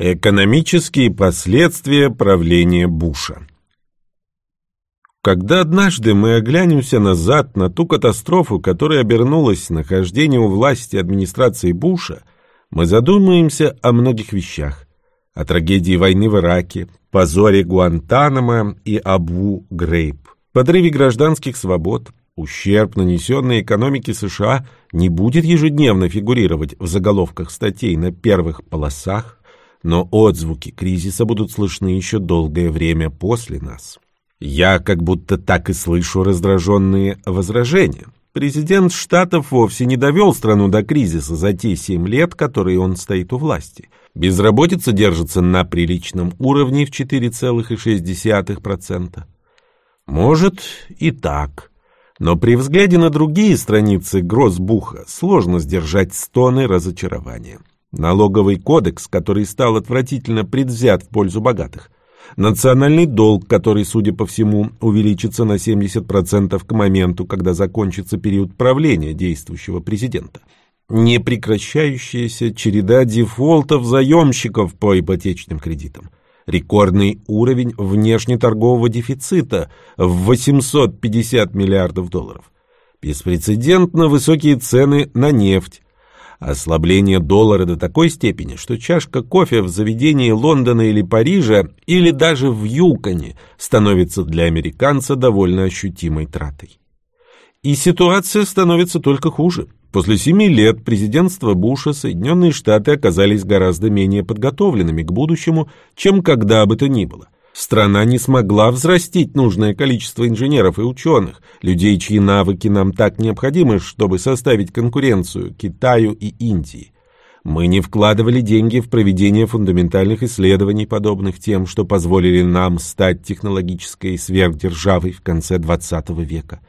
Экономические последствия правления Буша. Когда однажды мы оглянемся назад на ту катастрофу, которая обернулась нахождением у власти администрации Буша, мы задумаемся о многих вещах. О трагедии войны в Ираке, позоре Гуантанамо и Абу-Грейб, подрыве гражданских свобод, ущерб, нанесенный экономике США, не будет ежедневно фигурировать в заголовках статей на первых полосах, но отзвуки кризиса будут слышны еще долгое время после нас. Я как будто так и слышу раздраженные возражения. Президент Штатов вовсе не довел страну до кризиса за те семь лет, которые он стоит у власти. Безработица держится на приличном уровне в 4,6%. Может и так. Но при взгляде на другие страницы Гроссбуха сложно сдержать стоны разочарования. Налоговый кодекс, который стал отвратительно предвзят в пользу богатых. Национальный долг, который, судя по всему, увеличится на 70% к моменту, когда закончится период правления действующего президента. Непрекращающаяся череда дефолтов заемщиков по ипотечным кредитам. Рекордный уровень внешнеторгового дефицита в 850 миллиардов долларов. Беспрецедентно высокие цены на нефть Ослабление доллара до такой степени, что чашка кофе в заведении Лондона или Парижа, или даже в Юконе, становится для американца довольно ощутимой тратой. И ситуация становится только хуже. После семи лет президентства Буша Соединенные Штаты оказались гораздо менее подготовленными к будущему, чем когда бы то ни было. Страна не смогла взрастить нужное количество инженеров и ученых, людей, чьи навыки нам так необходимы, чтобы составить конкуренцию Китаю и Индии. Мы не вкладывали деньги в проведение фундаментальных исследований, подобных тем, что позволили нам стать технологической сверхдержавой в конце XX века.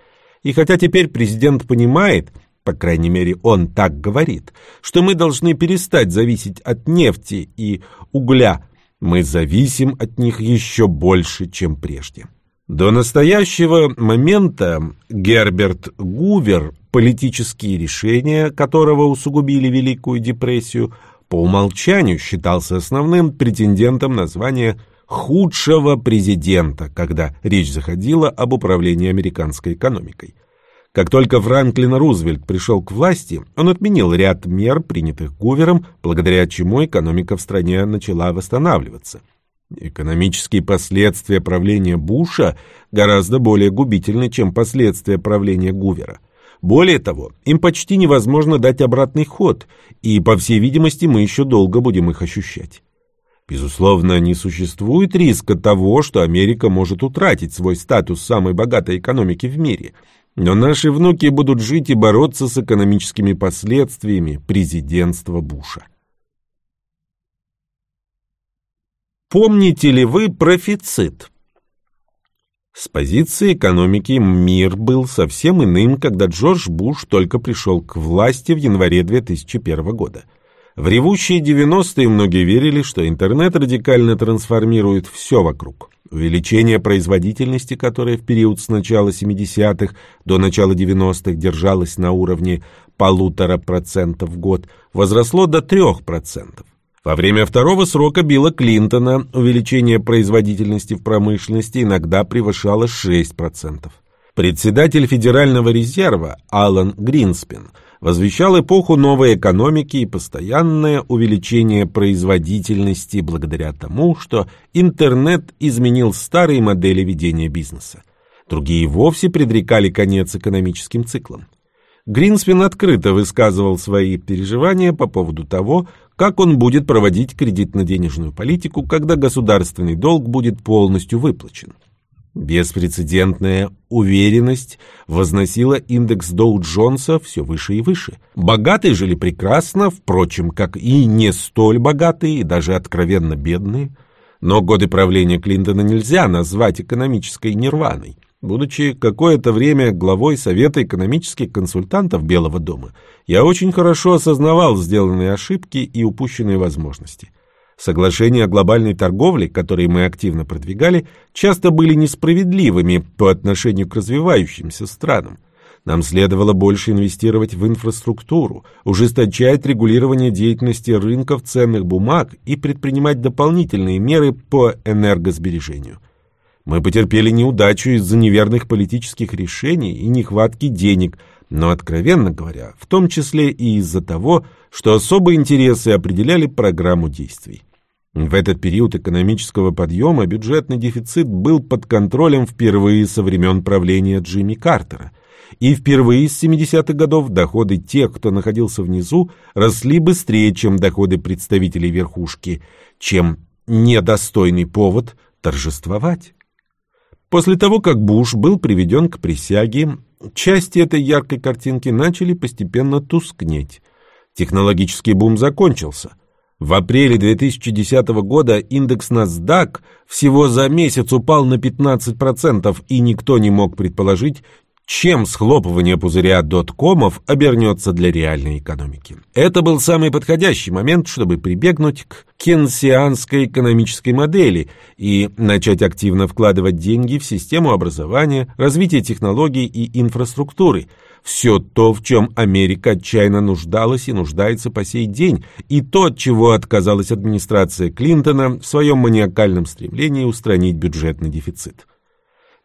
И хотя теперь президент понимает, по крайней мере он так говорит, что мы должны перестать зависеть от нефти и угля мы зависим от них еще больше, чем прежде. До настоящего момента Герберт Гувер, политические решения которого усугубили Великую депрессию, по умолчанию считался основным претендентом на звание худшего президента, когда речь заходила об управлении американской экономикой – как только Франклин Рузвельт пришел к власти, он отменил ряд мер, принятых Гувером, благодаря чему экономика в стране начала восстанавливаться. Экономические последствия правления Буша гораздо более губительны, чем последствия правления Гувера. Более того, им почти невозможно дать обратный ход, и, по всей видимости, мы еще долго будем их ощущать. Безусловно, не существует риска того, что Америка может утратить свой статус самой богатой экономики в мире – но наши внуки будут жить и бороться с экономическими последствиями президентства Буша. Помните ли вы профицит? С позиции экономики мир был совсем иным, когда Джордж Буш только пришел к власти в январе 2001 года. В ревущие 90-е многие верили, что интернет радикально трансформирует все вокруг. Увеличение производительности, которое в период с начала 70-х до начала 90-х держалось на уровне полутора процентов в год, возросло до трех процентов. Во время второго срока Билла Клинтона увеличение производительности в промышленности иногда превышало 6%. Председатель Федерального резерва Алан Гринспен – возвещал эпоху новой экономики и постоянное увеличение производительности благодаря тому, что интернет изменил старые модели ведения бизнеса. Другие вовсе предрекали конец экономическим циклам. Гринспен открыто высказывал свои переживания по поводу того, как он будет проводить кредитно-денежную политику, когда государственный долг будет полностью выплачен. Беспрецедентная уверенность возносила индекс Доу-Джонса все выше и выше. Богатые жили прекрасно, впрочем, как и не столь богатые, и даже откровенно бедные. Но годы правления Клинтона нельзя назвать экономической нирваной. Будучи какое-то время главой Совета экономических консультантов Белого дома, я очень хорошо осознавал сделанные ошибки и упущенные возможности. Соглашения о глобальной торговле, которые мы активно продвигали, часто были несправедливыми по отношению к развивающимся странам. Нам следовало больше инвестировать в инфраструктуру, ужесточать регулирование деятельности рынков ценных бумаг и предпринимать дополнительные меры по энергосбережению. Мы потерпели неудачу из-за неверных политических решений и нехватки денег, но, откровенно говоря, в том числе и из-за того, что особые интересы определяли программу действий. В этот период экономического подъема бюджетный дефицит был под контролем впервые со времен правления Джимми Картера. И впервые с 70-х годов доходы тех, кто находился внизу, росли быстрее, чем доходы представителей верхушки, чем недостойный повод торжествовать. После того, как Буш был приведен к присяге, части этой яркой картинки начали постепенно тускнеть. Технологический бум закончился. В апреле 2010 года индекс NASDAQ всего за месяц упал на 15%, и никто не мог предположить, чем схлопывание пузыря доткомов обернется для реальной экономики. Это был самый подходящий момент, чтобы прибегнуть к кенсианской экономической модели и начать активно вкладывать деньги в систему образования, развитие технологий и инфраструктуры. Все то, в чем Америка отчаянно нуждалась и нуждается по сей день, и то, от чего отказалась администрация Клинтона в своем маниакальном стремлении устранить бюджетный дефицит.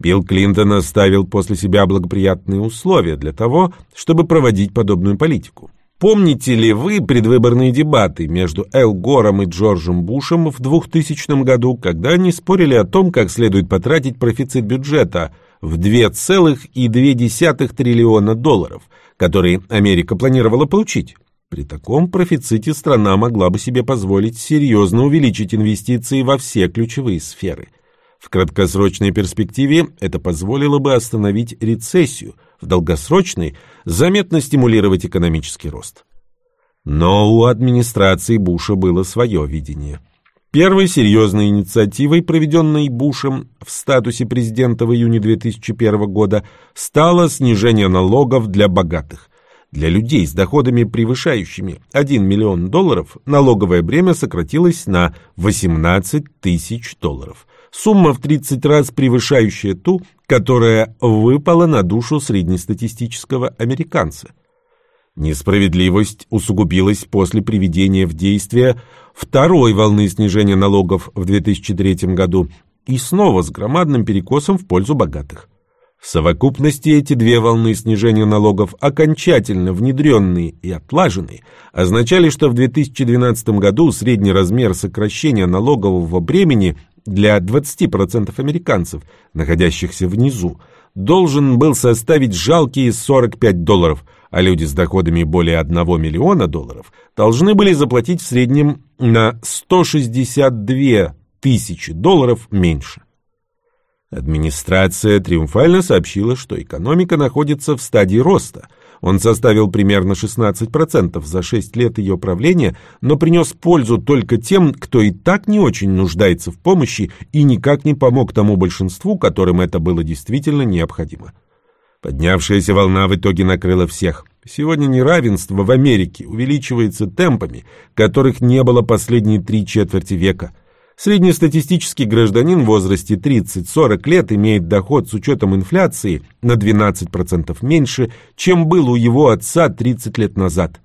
Билл Клинтон оставил после себя благоприятные условия для того, чтобы проводить подобную политику. Помните ли вы предвыборные дебаты между Эл Гором и Джорджем Бушем в 2000 году, когда они спорили о том, как следует потратить профицит бюджета в 2,2 триллиона долларов, который Америка планировала получить? При таком профиците страна могла бы себе позволить серьезно увеличить инвестиции во все ключевые сферы – в краткосрочной перспективе это позволило бы остановить рецессию, в долгосрочной – заметно стимулировать экономический рост. Но у администрации Буша было свое видение. Первой серьезной инициативой, проведенной Бушем в статусе президента в июне 2001 года, стало снижение налогов для богатых. Для людей с доходами, превышающими 1 миллион долларов, налоговое бремя сократилось на 18 тысяч долларов – сумма в 30 раз превышающая ту, которая выпала на душу среднестатистического американца. Несправедливость усугубилась после приведения в действие второй волны снижения налогов в 2003 году и снова с громадным перекосом в пользу богатых. В совокупности эти две волны снижения налогов, окончательно внедренные и отлаженные, означали, что в 2012 году средний размер сокращения налогового бремени для 20% американцев, находящихся внизу, должен был составить жалкие 45 долларов, а люди с доходами более 1 миллиона долларов должны были заплатить в среднем на 162 тысячи долларов меньше. Администрация триумфально сообщила, что экономика находится в стадии роста – он составил примерно 16% за 6 лет ее правления, но принес пользу только тем, кто и так не очень нуждается в помощи и никак не помог тому большинству, которым это было действительно необходимо. Поднявшаяся волна в итоге накрыла всех. Сегодня неравенство в Америке увеличивается темпами, которых не было последние три четверти века – Среднестатистический гражданин в возрасте 30-40 лет имеет доход с учетом инфляции на 12% меньше, чем был у его отца 30 лет назад.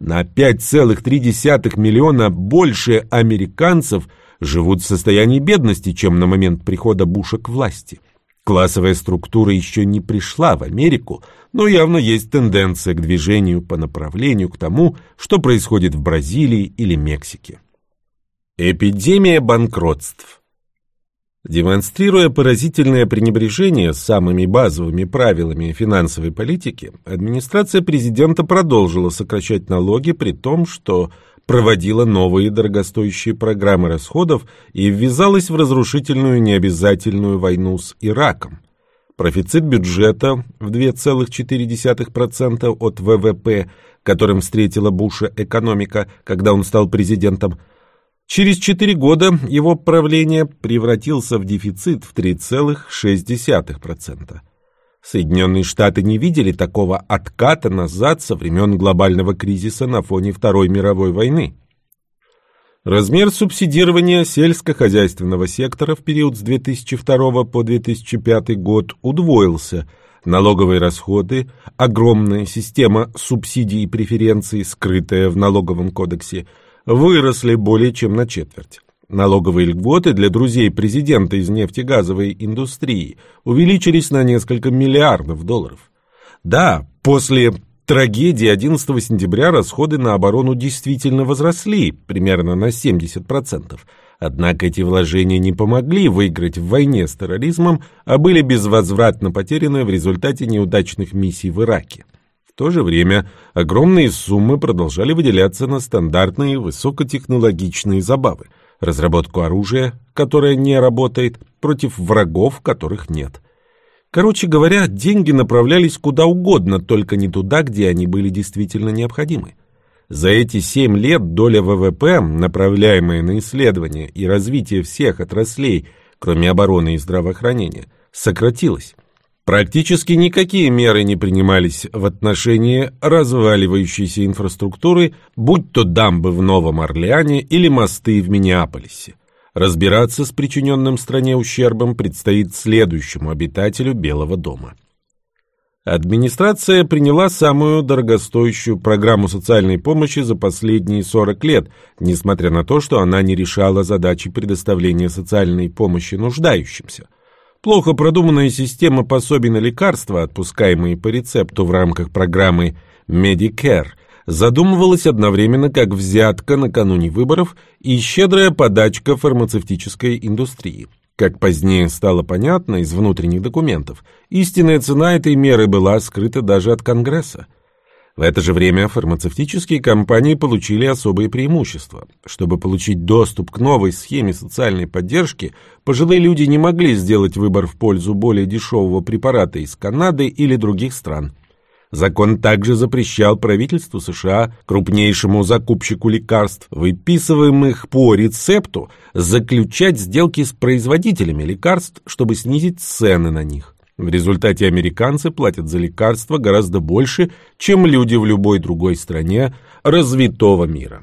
На 5,3 миллиона больше американцев живут в состоянии бедности, чем на момент прихода Буша к власти. Классовая структура еще не пришла в Америку, но явно есть тенденция к движению по направлению к тому, что происходит в Бразилии или Мексике. Эпидемия банкротств Демонстрируя поразительное пренебрежение самыми базовыми правилами финансовой политики, администрация президента продолжила сокращать налоги при том, что проводила новые дорогостоящие программы расходов и ввязалась в разрушительную необязательную войну с Ираком. Профицит бюджета в 2,4% от ВВП, которым встретила Буша экономика, когда он стал президентом – Через четыре года его правление превратился в дефицит в 3,6%. Соединенные Штаты не видели такого отката назад со времен глобального кризиса на фоне Второй мировой войны. Размер субсидирования сельскохозяйственного сектора в период с 2002 по 2005 год удвоился Налоговые расходы, огромная система субсидий и преференций, скрытая в налоговом кодексе, выросли более чем на четверть. Налоговые льготы для друзей президента из нефтегазовой индустрии увеличились на несколько миллиардов долларов. Да, после трагедии 11 сентября расходы на оборону действительно возросли примерно на 70%. Однако эти вложения не помогли выиграть в войне с терроризмом, а были безвозвратно потеряны в результате неудачных миссий в Ираке. То же время огромные суммы продолжали выделяться на стандартные высокотехнологичные забавы – разработку оружия, которое не работает, против врагов, которых нет. Короче говоря, деньги направлялись куда угодно, только не туда, где они были действительно необходимы. За эти семь лет доля ВВП, направляемая на исследование и развитие всех отраслей, кроме обороны и здравоохранения, сократилась. Практически никакие меры не принимались в отношении разваливающейся инфраструктуры, будь то дамбы в Новом Орлеане или мосты в Миннеаполисе. Разбираться с причиненным стране ущербом предстоит следующему обитателю Белого дома. Администрация приняла самую дорогостоящую программу социальной помощи за последние 40 лет, несмотря на то, что она не решала задачи предоставления социальной помощи нуждающимся. Плохо продуманная система пособий на лекарства, отпускаемые по рецепту в рамках программы Medicare, задумывалась одновременно как взятка накануне выборов и щедрая подачка фармацевтической индустрии. Как позднее стало понятно из внутренних документов, истинная цена этой меры была скрыта даже от Конгресса. В это же время фармацевтические компании получили особые преимущества. Чтобы получить доступ к новой схеме социальной поддержки, пожилые люди не могли сделать выбор в пользу более дешевого препарата из Канады или других стран. Закон также запрещал правительству США, крупнейшему закупщику лекарств, выписываемых по рецепту, заключать сделки с производителями лекарств, чтобы снизить цены на них. В результате американцы платят за лекарства гораздо больше, чем люди в любой другой стране развитого мира.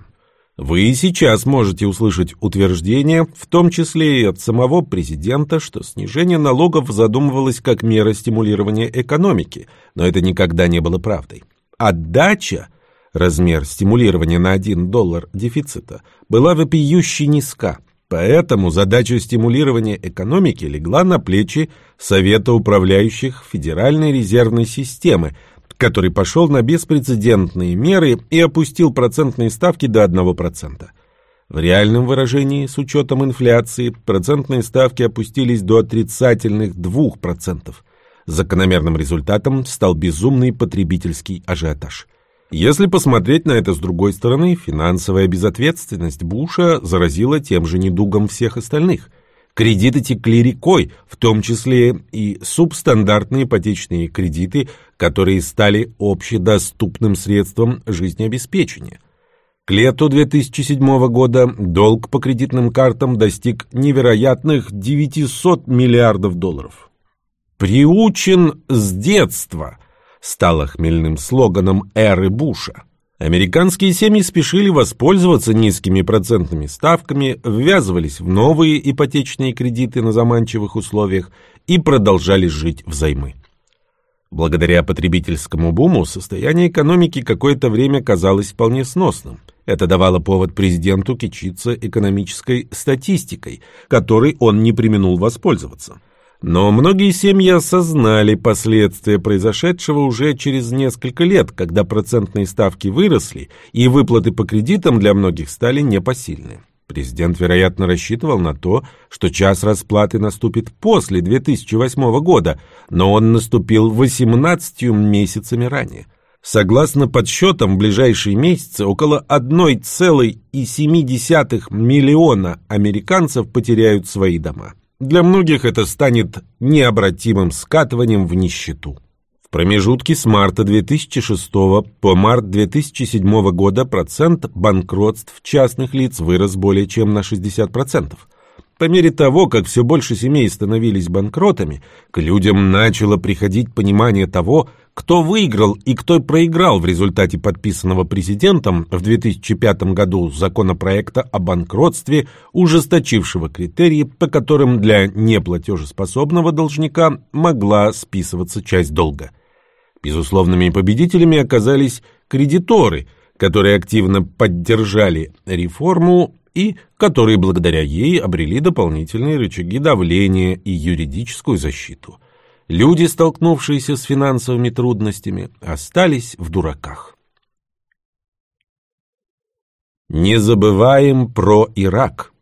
Вы и сейчас можете услышать утверждение, в том числе и от самого президента, что снижение налогов задумывалось как мера стимулирования экономики, но это никогда не было правдой. Отдача, размер стимулирования на 1 доллар дефицита, была вопиюще низка – Поэтому задача стимулирования экономики легла на плечи Совета управляющих Федеральной резервной системы, который пошел на беспрецедентные меры и опустил процентные ставки до 1%. В реальном выражении, с учетом инфляции, процентные ставки опустились до отрицательных 2%. Закономерным результатом стал безумный потребительский ажиотаж. Если посмотреть на это с другой стороны, финансовая безответственность Буша заразила тем же недугом всех остальных. Кредиты текли рекой, в том числе и субстандартные ипотечные кредиты, которые стали общедоступным средством жизнеобеспечения. К лету 2007 года долг по кредитным картам достиг невероятных 900 миллиардов долларов. «Приучен с детства», стало хмельным слоганом эры Буша. Американские семьи спешили воспользоваться низкими процентными ставками, ввязывались в новые ипотечные кредиты на заманчивых условиях и продолжали жить взаймы. Благодаря потребительскому буму состояние экономики какое-то время казалось вполне сносным. Это давало повод президенту кичиться экономической статистикой, которой он не применул воспользоваться. Но многие семьи осознали последствия произошедшего уже через несколько лет, когда процентные ставки выросли и выплаты по кредитам для многих стали непосильны. Президент, вероятно, рассчитывал на то, что час расплаты наступит после 2008 года, но он наступил 18 месяцами ранее. Согласно подсчетам, в ближайшие месяцы около 1,7 миллиона американцев потеряют свои дома. Для многих это станет необратимым скатыванием в нищету. В промежутке с марта 2006 по март 2007 года процент банкротств частных лиц вырос более чем на 60%. По мере того, как все больше семей становились банкротами, к людям начало приходить понимание того, кто выиграл и кто проиграл в результате подписанного президентом в 2005 году законопроекта о банкротстве, ужесточившего критерии, по которым для неплатежеспособного должника могла списываться часть долга. Безусловными победителями оказались кредиторы, которые активно поддержали реформу и которые благодаря ей обрели дополнительные рычаги давления и юридическую защиту. Люди, столкнувшиеся с финансовыми трудностями, остались в дураках. Не забываем про Ирак.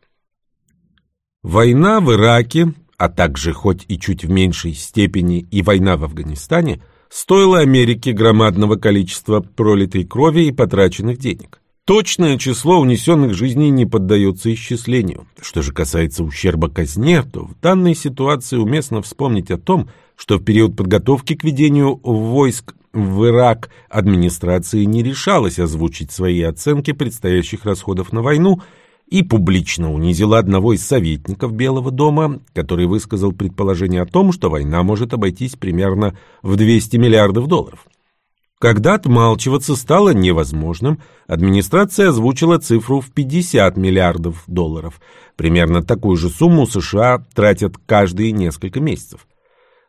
Война в Ираке, а также хоть и чуть в меньшей степени и война в Афганистане, стоила Америке громадного количества пролитой крови и потраченных денег. Точное число унесенных жизней не поддается исчислению. Что же касается ущерба казне, то в данной ситуации уместно вспомнить о том, что в период подготовки к ведению войск в Ирак администрация не решалась озвучить свои оценки предстоящих расходов на войну и публично унизила одного из советников Белого дома, который высказал предположение о том, что война может обойтись примерно в 200 миллиардов долларов. Когда отмалчиваться стало невозможным, администрация озвучила цифру в 50 миллиардов долларов. Примерно такую же сумму США тратят каждые несколько месяцев.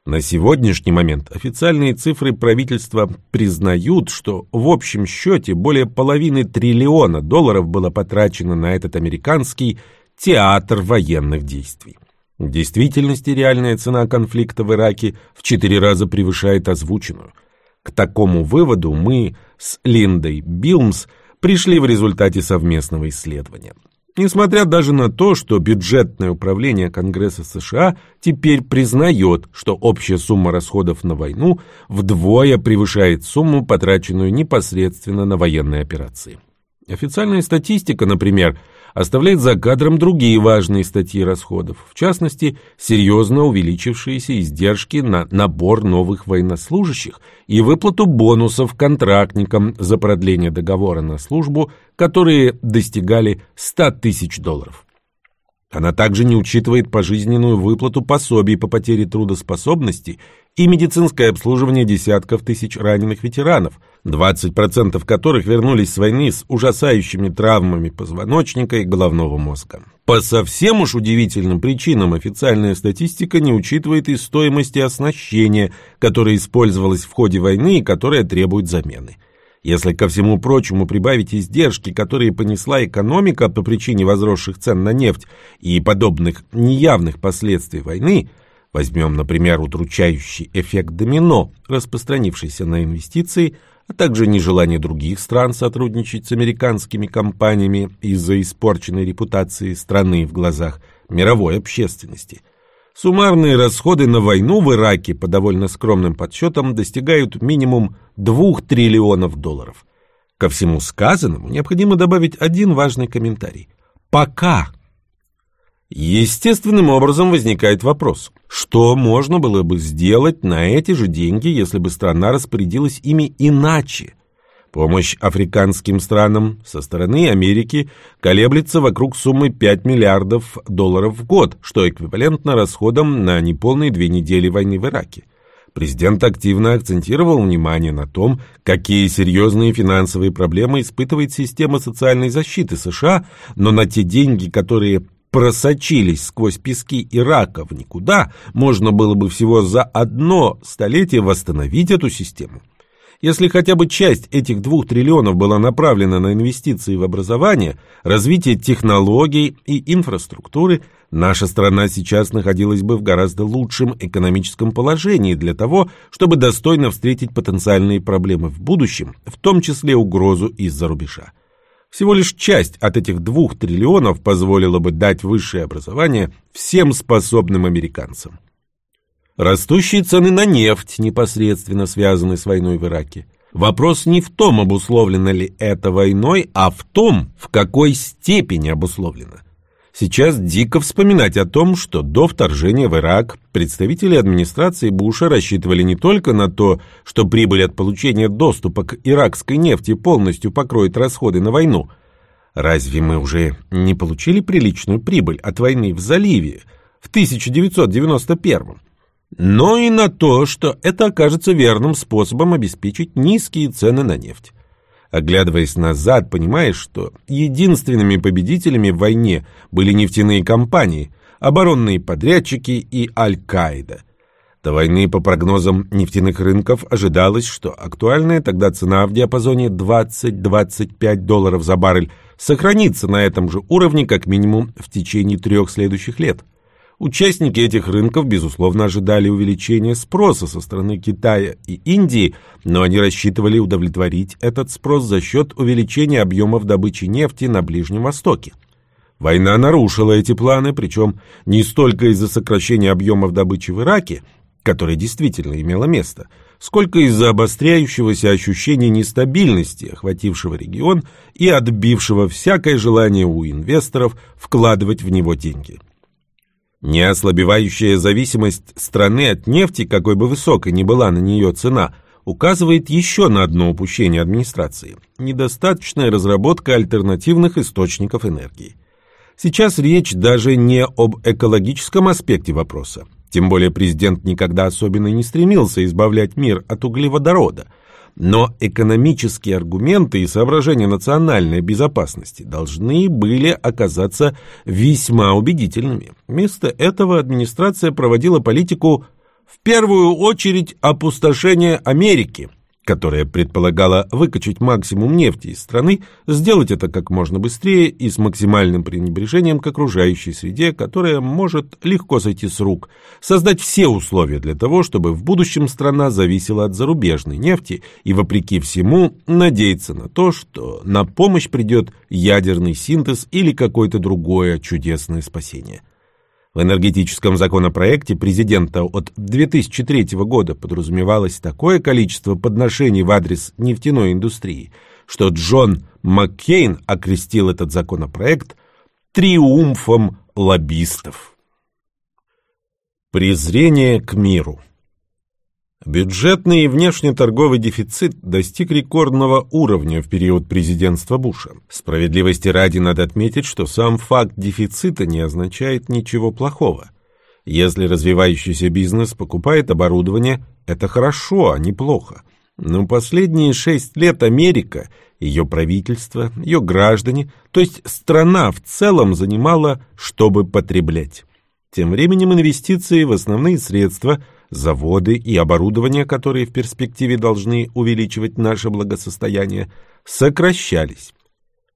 На сегодняшний момент официальные цифры правительства признают, что в общем счете более половины триллиона долларов было потрачено на этот американский театр военных действий. В действительности реальная цена конфликта в Ираке в четыре раза превышает озвученную – к такому выводу мы с Линдой Билмс пришли в результате совместного исследования. Несмотря даже на то, что бюджетное управление Конгресса США теперь признает, что общая сумма расходов на войну вдвое превышает сумму, потраченную непосредственно на военные операции. Официальная статистика, например, оставляет за кадром другие важные статьи расходов, в частности, серьезно увеличившиеся издержки на набор новых военнослужащих и выплату бонусов контрактникам за продление договора на службу, которые достигали 100 тысяч долларов. Она также не учитывает пожизненную выплату пособий по потере трудоспособности и медицинское обслуживание десятков тысяч раненых ветеранов, 20% которых вернулись с войны с ужасающими травмами позвоночника и головного мозга. По совсем уж удивительным причинам официальная статистика не учитывает и стоимости оснащения, которое использовалось в ходе войны и которое требует замены. Если ко всему прочему прибавить издержки, которые понесла экономика по причине возросших цен на нефть и подобных неявных последствий войны, возьмем, например, удручающий эффект домино, распространившийся на инвестиции, а также нежелание других стран сотрудничать с американскими компаниями из-за испорченной репутации страны в глазах мировой общественности – Суммарные расходы на войну в Ираке по довольно скромным подсчетам достигают минимум 2 триллионов долларов. Ко всему сказанному необходимо добавить один важный комментарий. Пока. Естественным образом возникает вопрос, что можно было бы сделать на эти же деньги, если бы страна распорядилась ими иначе – Помощь африканским странам со стороны Америки колеблется вокруг суммы 5 миллиардов долларов в год, что эквивалентно расходам на неполные две недели войны в Ираке. Президент активно акцентировал внимание на том, какие серьезные финансовые проблемы испытывает система социальной защиты США, но на те деньги, которые просочились сквозь пески Ирака в никуда, можно было бы всего за одно столетие восстановить эту систему. Если хотя бы часть этих двух триллионов была направлена на инвестиции в образование, развитие технологий и инфраструктуры, наша страна сейчас находилась бы в гораздо лучшем экономическом положении для того, чтобы достойно встретить потенциальные проблемы в будущем, в том числе угрозу из-за рубежа. Всего лишь часть от этих двух триллионов позволила бы дать высшее образование всем способным американцам. Растущие цены на нефть непосредственно связаны с войной в Ираке. Вопрос не в том, обусловлено ли это войной, а в том, в какой степени обусловлено. Сейчас дико вспоминать о том, что до вторжения в Ирак представители администрации Буша рассчитывали не только на то, что прибыль от получения доступа к иракской нефти полностью покроет расходы на войну. Разве мы уже не получили приличную прибыль от войны в заливе в 1991 -м? но и на то, что это окажется верным способом обеспечить низкие цены на нефть. Оглядываясь назад, понимаешь, что единственными победителями в войне были нефтяные компании, оборонные подрядчики и Аль-Каида. До войны, по прогнозам нефтяных рынков, ожидалось, что актуальная тогда цена в диапазоне 20-25 долларов за баррель сохранится на этом же уровне как минимум в течение трех следующих лет. Участники этих рынков, безусловно, ожидали увеличения спроса со стороны Китая и Индии, но они рассчитывали удовлетворить этот спрос за счет увеличения объемов добычи нефти на Ближнем Востоке. Война нарушила эти планы, причем не столько из-за сокращения объемов добычи в Ираке, которое действительно имело место, сколько из-за обостряющегося ощущения нестабильности, охватившего регион и отбившего всякое желание у инвесторов вкладывать в него деньги. Неослабевающая зависимость страны от нефти, какой бы высокой ни была на нее цена, указывает еще на одно упущение администрации – недостаточная разработка альтернативных источников энергии. Сейчас речь даже не об экологическом аспекте вопроса. Тем более президент никогда особенно не стремился избавлять мир от углеводорода – но экономические аргументы и соображения национальной безопасности должны были оказаться весьма убедительными. Вместо этого администрация проводила политику в первую очередь опустошения Америки – которая предполагала выкачать максимум нефти из страны, сделать это как можно быстрее и с максимальным пренебрежением к окружающей среде, которая может легко сойти с рук, создать все условия для того, чтобы в будущем страна зависела от зарубежной нефти и, вопреки всему, надеяться на то, что на помощь придет ядерный синтез или какое-то другое чудесное спасение. В энергетическом законопроекте президента от 2003 года подразумевалось такое количество подношений в адрес нефтяной индустрии, что Джон Маккейн окрестил этот законопроект «триумфом лоббистов». Презрение к миру Бюджетный и внешнеторговый дефицит достиг рекордного уровня в период президентства Буша. Справедливости ради надо отметить, что сам факт дефицита не означает ничего плохого. Если развивающийся бизнес покупает оборудование, это хорошо, а не плохо. Но последние шесть лет Америка, ее правительство, ее граждане, то есть страна в целом занимала, чтобы потреблять. Тем временем инвестиции в основные средства – заводы и оборудование, которые в перспективе должны увеличивать наше благосостояние, сокращались.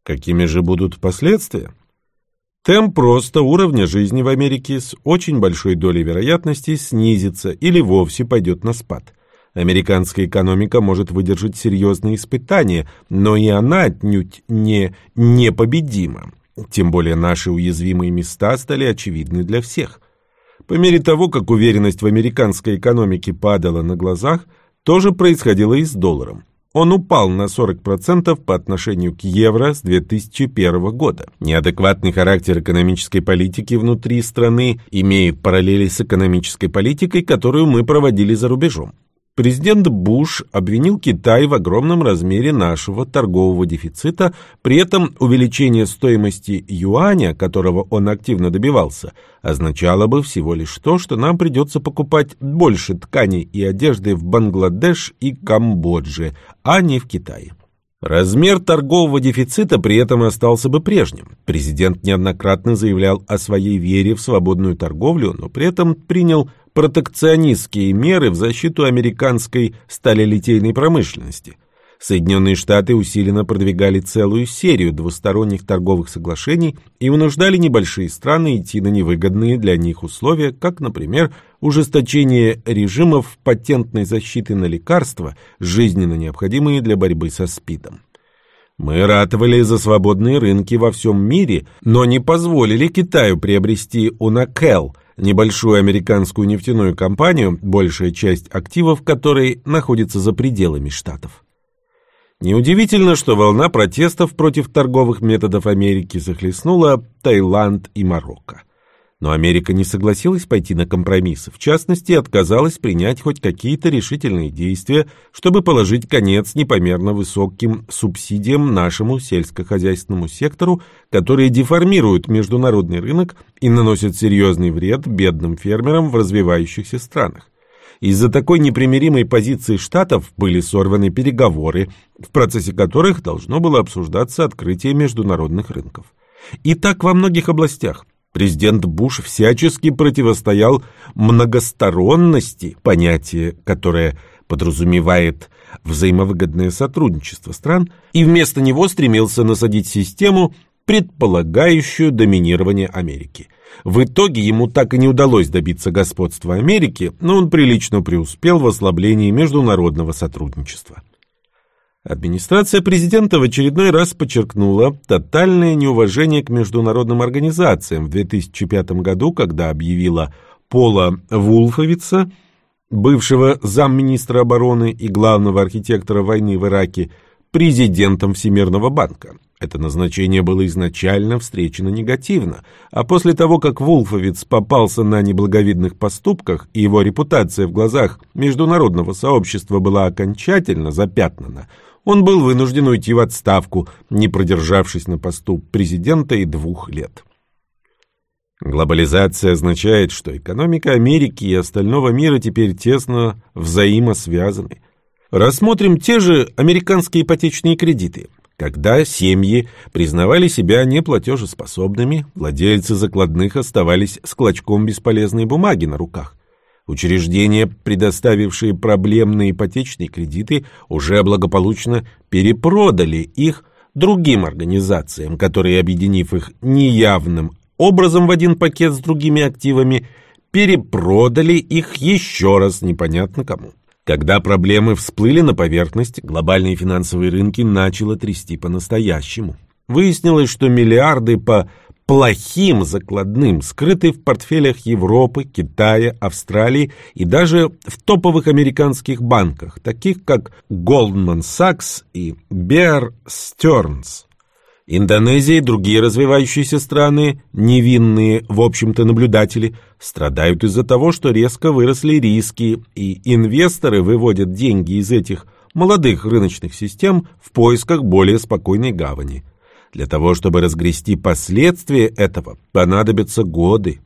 Какими же будут последствия? Темп роста уровня жизни в Америке с очень большой долей вероятности снизится или вовсе пойдет на спад. Американская экономика может выдержать серьезные испытания, но и она отнюдь не непобедима. Тем более наши уязвимые места стали очевидны для всех. По мере того, как уверенность в американской экономике падала на глазах, тоже происходило и с долларом. Он упал на 40% по отношению к евро с 2001 года. Неадекватный характер экономической политики внутри страны имеет параллели с экономической политикой, которую мы проводили за рубежом. Президент Буш обвинил Китай в огромном размере нашего торгового дефицита, при этом увеличение стоимости юаня, которого он активно добивался, означало бы всего лишь то, что нам придется покупать больше тканей и одежды в Бангладеш и Камбодже, а не в Китае. Размер торгового дефицита при этом остался бы прежним. Президент неоднократно заявлял о своей вере в свободную торговлю, но при этом принял протекционистские меры в защиту американской сталелитейной промышленности. Соединенные Штаты усиленно продвигали целую серию двусторонних торговых соглашений и вынуждали небольшие страны идти на невыгодные для них условия, как, например, ужесточение режимов патентной защиты на лекарства, жизненно необходимые для борьбы со СПИДом. Мы ратовали за свободные рынки во всем мире, но не позволили Китаю приобрести Унакел – небольшую американскую нефтяную компанию, большая часть активов которой находится за пределами штатов. Неудивительно, что волна протестов против торговых методов Америки захлестнула Таиланд и Марокко. Но Америка не согласилась пойти на компромиссы, в частности, отказалась принять хоть какие-то решительные действия, чтобы положить конец непомерно высоким субсидиям нашему сельскохозяйственному сектору, которые деформируют международный рынок и наносят серьезный вред бедным фермерам в развивающихся странах. Из-за такой непримиримой позиции Штатов были сорваны переговоры, в процессе которых должно было обсуждаться открытие международных рынков. И так во многих областях – Президент Буш всячески противостоял многосторонности, понятие, которое подразумевает взаимовыгодное сотрудничество стран, и вместо него стремился насадить систему, предполагающую доминирование Америки. В итоге ему так и не удалось добиться господства Америки, но он прилично преуспел в ослаблении международного сотрудничества. Администрация президента в очередной раз подчеркнула тотальное неуважение к международным организациям в 2005 году, когда объявила Пола Вулфовица, бывшего замминистра обороны и главного архитектора войны в Ираке, президентом Всемирного банка. Это назначение было изначально встречено негативно, а после того, как Вулфовиц попался на неблаговидных поступках и его репутация в глазах международного сообщества была окончательно запятнана – он был вынужден уйти в отставку, не продержавшись на посту президента и двух лет. Глобализация означает, что экономика Америки и остального мира теперь тесно взаимосвязаны. Рассмотрим те же американские ипотечные кредиты. Когда семьи признавали себя неплатежеспособными, владельцы закладных оставались с клочком бесполезной бумаги на руках. Учреждения, предоставившие проблемные ипотечные кредиты, уже благополучно перепродали их другим организациям, которые, объединив их неявным образом в один пакет с другими активами, перепродали их еще раз непонятно кому. Когда проблемы всплыли на поверхность, глобальные финансовые рынки начало трясти по-настоящему. Выяснилось, что миллиарды по плохим закладным, скрытый в портфелях Европы, Китая, Австралии и даже в топовых американских банках, таких как Goldman Sachs и Bear Stearns. Индонезия и другие развивающиеся страны, невинные, в общем-то, наблюдатели, страдают из-за того, что резко выросли риски, и инвесторы выводят деньги из этих молодых рыночных систем в поисках более спокойной гавани – для того, чтобы разгрести последствия этого, понадобятся годы.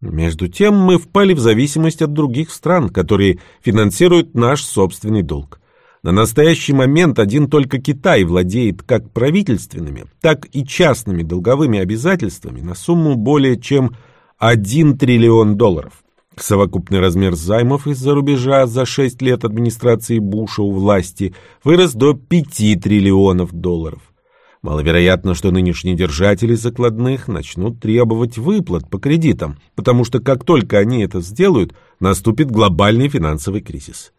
Между тем мы впали в зависимость от других стран, которые финансируют наш собственный долг. На настоящий момент один только Китай владеет как правительственными, так и частными долговыми обязательствами на сумму более чем 1 триллион долларов. Совокупный размер займов из-за рубежа за 6 лет администрации Буша у власти вырос до 5 триллионов долларов. Маловероятно, что нынешние держатели закладных начнут требовать выплат по кредитам, потому что как только они это сделают, наступит глобальный финансовый кризис.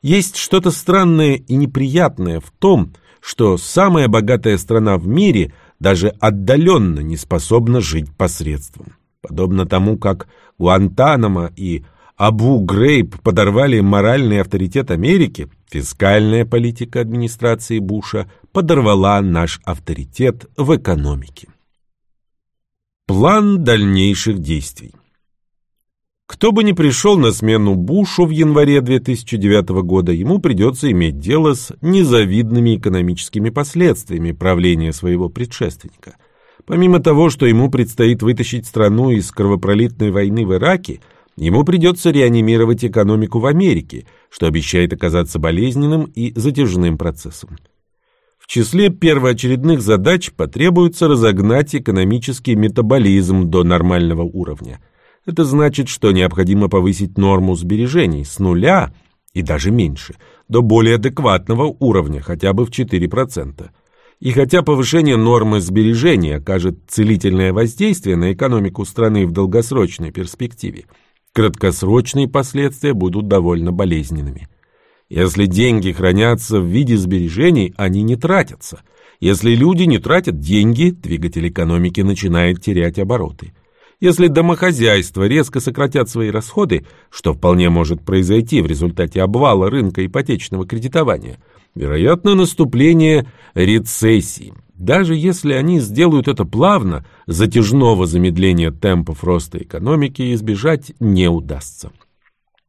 Есть что-то странное и неприятное в том, что самая богатая страна в мире даже отдаленно не способна жить посредством. Подобно тому, как Гуантанамо и Абу Грейб подорвали моральный авторитет Америки, фискальная политика администрации Буша подорвала наш авторитет в экономике. План дальнейших действий кто бы ни пришел на смену Бушу в январе 2009 года, ему придется иметь дело с незавидными экономическими последствиями правления своего предшественника. Помимо того, что ему предстоит вытащить страну из кровопролитной войны в Ираке – Ему придется реанимировать экономику в Америке, что обещает оказаться болезненным и затяжным процессом. В числе первоочередных задач потребуется разогнать экономический метаболизм до нормального уровня. Это значит, что необходимо повысить норму сбережений с нуля и даже меньше, до более адекватного уровня, хотя бы в 4%. И хотя повышение нормы сбережений окажет целительное воздействие на экономику страны в долгосрочной перспективе – краткосрочные последствия будут довольно болезненными. Если деньги хранятся в виде сбережений, они не тратятся. Если люди не тратят деньги, двигатель экономики начинает терять обороты. Если домохозяйства резко сократят свои расходы, что вполне может произойти в результате обвала рынка ипотечного кредитования, вероятно наступление рецессии. Даже если они сделают это плавно, затяжного замедления темпов роста экономики избежать не удастся.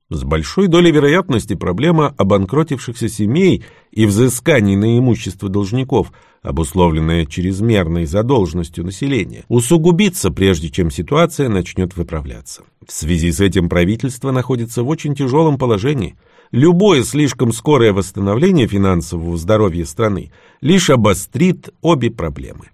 С большой долей вероятности проблема обанкротившихся семей и взысканий на имущество должников, обусловленная чрезмерной задолженностью населения, усугубится, прежде чем ситуация начнет выправляться. В связи с этим правительство находится в очень тяжелом положении. Любое слишком скорое восстановление финансового здоровья страны лишь обострит обе проблемы.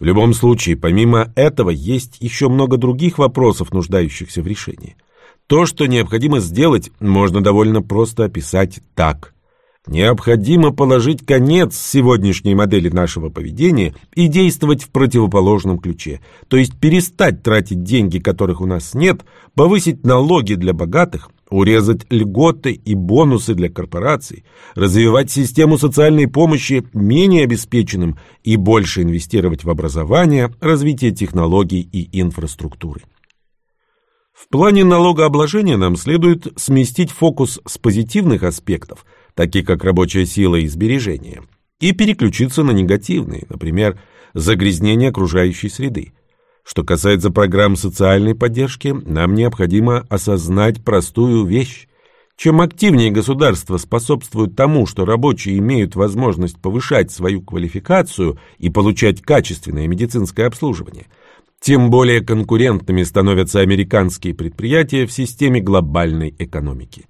В любом случае, помимо этого, есть еще много других вопросов, нуждающихся в решении – то, что необходимо сделать, можно довольно просто описать так. Необходимо положить конец сегодняшней модели нашего поведения и действовать в противоположном ключе, то есть перестать тратить деньги, которых у нас нет, повысить налоги для богатых, урезать льготы и бонусы для корпораций, развивать систему социальной помощи менее обеспеченным и больше инвестировать в образование, развитие технологий и инфраструктуры. В плане налогообложения нам следует сместить фокус с позитивных аспектов, таких как рабочая сила и сбережения, и переключиться на негативные, например, загрязнение окружающей среды. Что касается программ социальной поддержки, нам необходимо осознать простую вещь. Чем активнее государство способствует тому, что рабочие имеют возможность повышать свою квалификацию и получать качественное медицинское обслуживание – тем более конкурентными становятся американские предприятия в системе глобальной экономики.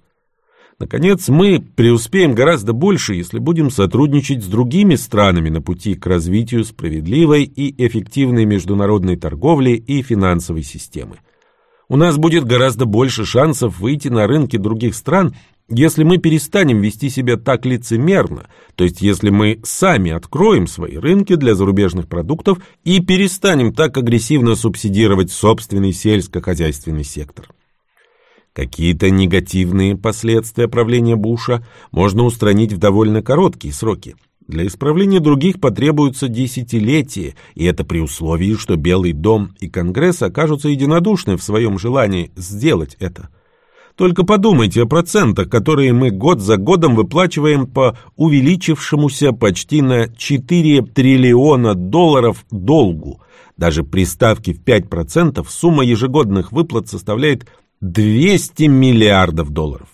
Наконец, мы преуспеем гораздо больше, если будем сотрудничать с другими странами на пути к развитию справедливой и эффективной международной торговли и финансовой системы. У нас будет гораздо больше шансов выйти на рынки других стран если мы перестанем вести себя так лицемерно, то есть если мы сами откроем свои рынки для зарубежных продуктов и перестанем так агрессивно субсидировать собственный сельскохозяйственный сектор. Какие-то негативные последствия правления Буша можно устранить в довольно короткие сроки. Для исправления других потребуются десятилетия, и это при условии, что Белый дом и Конгресс окажутся единодушны в своем желании сделать это. Только подумайте о процентах, которые мы год за годом выплачиваем по увеличившемуся почти на 4 триллиона долларов долгу. Даже при ставке в 5% сумма ежегодных выплат составляет 200 миллиардов долларов.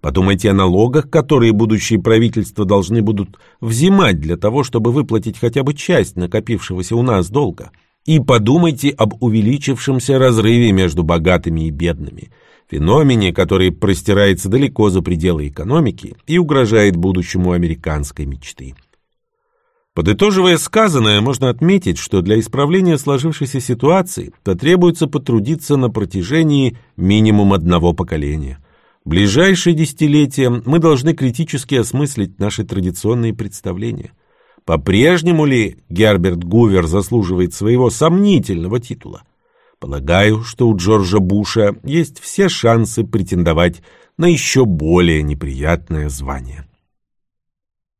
Подумайте о налогах, которые будущие правительства должны будут взимать для того, чтобы выплатить хотя бы часть накопившегося у нас долга. И подумайте об увеличившемся разрыве между богатыми и бедными – феномене, который простирается далеко за пределы экономики и угрожает будущему американской мечты. Подытоживая сказанное, можно отметить, что для исправления сложившейся ситуации потребуется потрудиться на протяжении минимум одного поколения. В ближайшие десятилетия мы должны критически осмыслить наши традиционные представления. По-прежнему ли Герберт Гувер заслуживает своего сомнительного титула? Полагаю, что у Джорджа Буша есть все шансы претендовать на еще более неприятное звание.